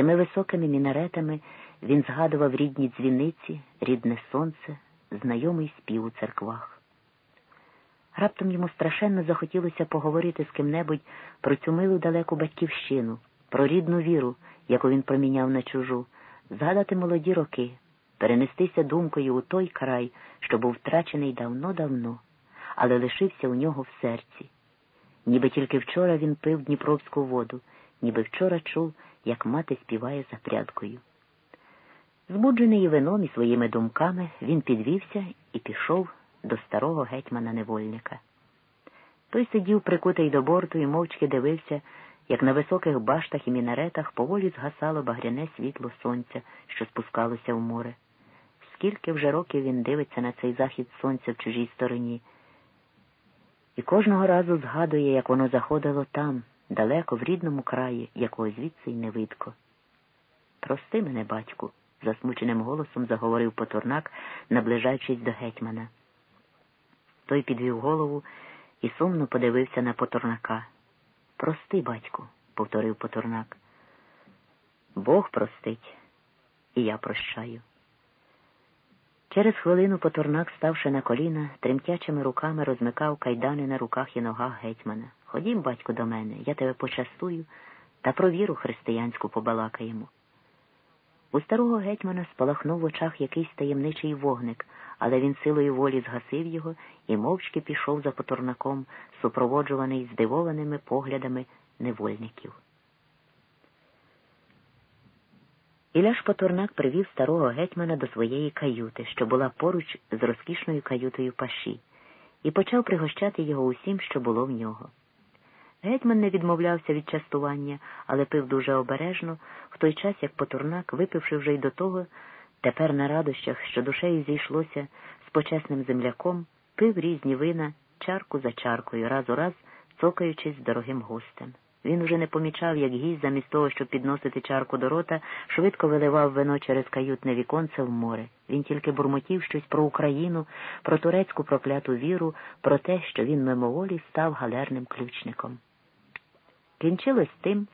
цими високими мінаретами він згадував рідні дзвіниці, рідне сонце, знайомий спів у церквах. Раптом йому страшенно захотілося поговорити з ким-небудь про цю милу далеку батьківщину, про рідну віру, яку він проміняв на чужу, згадати молоді роки, перенестися думкою у той край, що був втрачений давно-давно, але лишився у нього в серці. Ніби тільки вчора він пив Дніпровську воду, ніби вчора чув, як мати співає за прядкою. Збуджений вином і своїми думками, він підвівся і пішов до старого гетьмана невольника. Той сидів прикутий до борту і мовчки дивився, як на високих баштах і мінаретах поволі згасало багряне світло сонця, що спускалося в море. Скільки вже років він дивиться на цей захід сонця в чужій стороні, і кожного разу згадує, як воно заходило там, далеко, в рідному краї, якого звідси й не видко. Прости мене, батьку, засмученим голосом заговорив Потурнак, наближаючись до гетьмана. Той підвів голову і сумно подивився на Потурнака. Прости, батьку, повторив Потурнак. Бог простить, і я прощаю. Через хвилину Потурнак, ставши на коліна, тремтячими руками розмикав кайдани на руках і ногах гетьмана. Ходім, батько, до мене, я тебе почастую та про віру християнську побалакаємо. У старого гетьмана спалахнув в очах якийсь таємничий вогник, але він силою волі згасив його і мовчки пішов за потурнаком, супроводжуваний здивованими поглядами невольників. Іляш Потурнак привів старого гетьмана до своєї каюти, що була поруч з розкішною каютою паші, і почав пригощати його усім, що було в нього. Гетьман не відмовлявся від частування, але пив дуже обережно, в той час, як Потурнак, випивши вже й до того, тепер на радощах, що душею зійшлося з почесним земляком, пив різні вина чарку за чаркою, раз у раз цокаючись з дорогим гостем. Він уже не помічав, як гість, замість того, щоб підносити чарку до рота, швидко виливав вино через каютне віконце в море. Він тільки бурмотів щось про Україну, про турецьку прокляту віру, про те, що він мимоволі став галерним ключником. Кінчилось тим,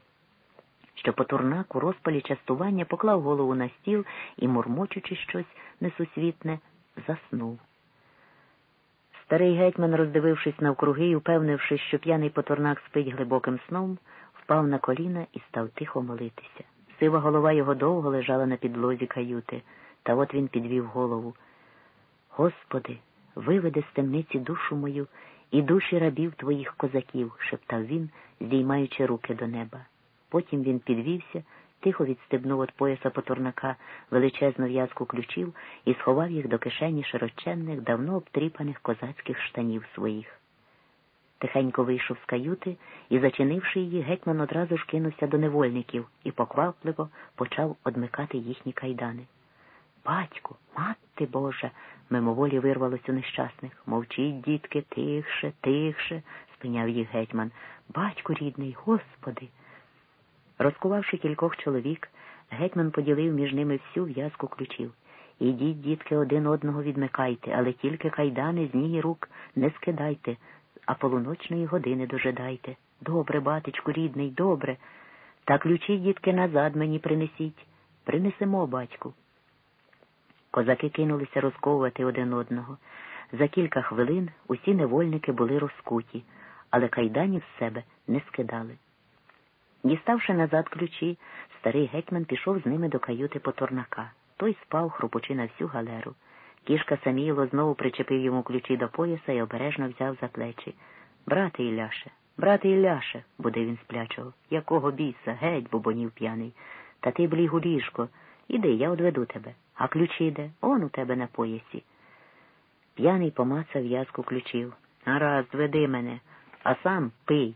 що Потурнак у розпалі частування поклав голову на стіл і, мурмочучи щось несусвітне, заснув. Старий гетьман, роздивившись навкруги і впевнившись, що п'яний Потурнак спить глибоким сном, впав на коліна і став тихо молитися. Сива голова його довго лежала на підлозі каюти, та от він підвів голову. Господи, виведи з темниці душу мою і душі рабів твоїх козаків, шептав він, здіймаючи руки до неба. Потім він підвівся, тихо відстебнув від пояса потурнака величезну в'язку ключів і сховав їх до кишені широченних, давно обтріпаних козацьких штанів своїх. Тихенько вийшов з каюти і, зачинивши її, гетьман одразу ж кинувся до невольників і поквапливо почав одмикати їхні кайдани. Батьку, мати Божа, мимоволі вирвалось у нещасних. Мовчіть, дітки, тихше, тихше, спиняв їх гетьман. Батьку рідний, Господи. Розкувавши кількох чоловік, гетьман поділив між ними всю в'язку ключів. Ідіть, дітки, один одного відмикайте, але тільки кайдани з ніг рук не скидайте, а полуночної години дожидайте. Добре, батечку, рідний, добре. Та ключі, дітки, назад мені принесіть. Принесемо, батьку. Козаки кинулися розковувати один одного. За кілька хвилин усі невольники були розкуті, але кайданів з себе не скидали. Діставши назад ключі, старий гетьман пішов з ними до каюти Потурнака. Той спав, хрупучи на всю галеру. Кішка Саміло знову причепив йому ключі до пояса і обережно взяв за плечі. Брате Ілляше, брате Ілляше, буде він сплячого. Якого біса, геть, бубонів п'яний. Та ти бліг у ліжко. Іди, я одведу тебе. А ключі де? Он у тебе на поясі. П'яний помацав в'язку ключів. Гаразд, веди мене, а сам пий.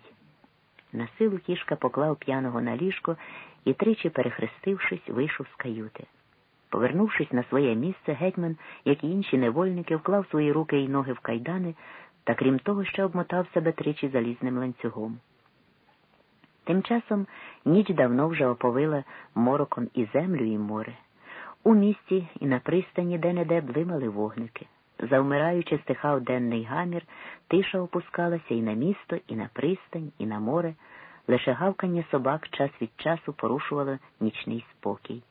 На силу кішка поклав п'яного на ліжко і, тричі перехрестившись, вийшов з каюти. Повернувшись на своє місце, гетьман, як і інші невольники, вклав свої руки і ноги в кайдани та, крім того, ще обмотав себе тричі залізним ланцюгом. Тим часом ніч давно вже оповила мороком і землю, і море. У місті і на пристані де-не-де блимали вогники. Завмираючи, стихав денний гамір, тиша опускалася і на місто, і на пристань, і на море. Лише гавкання собак час від часу порушувало нічний спокій.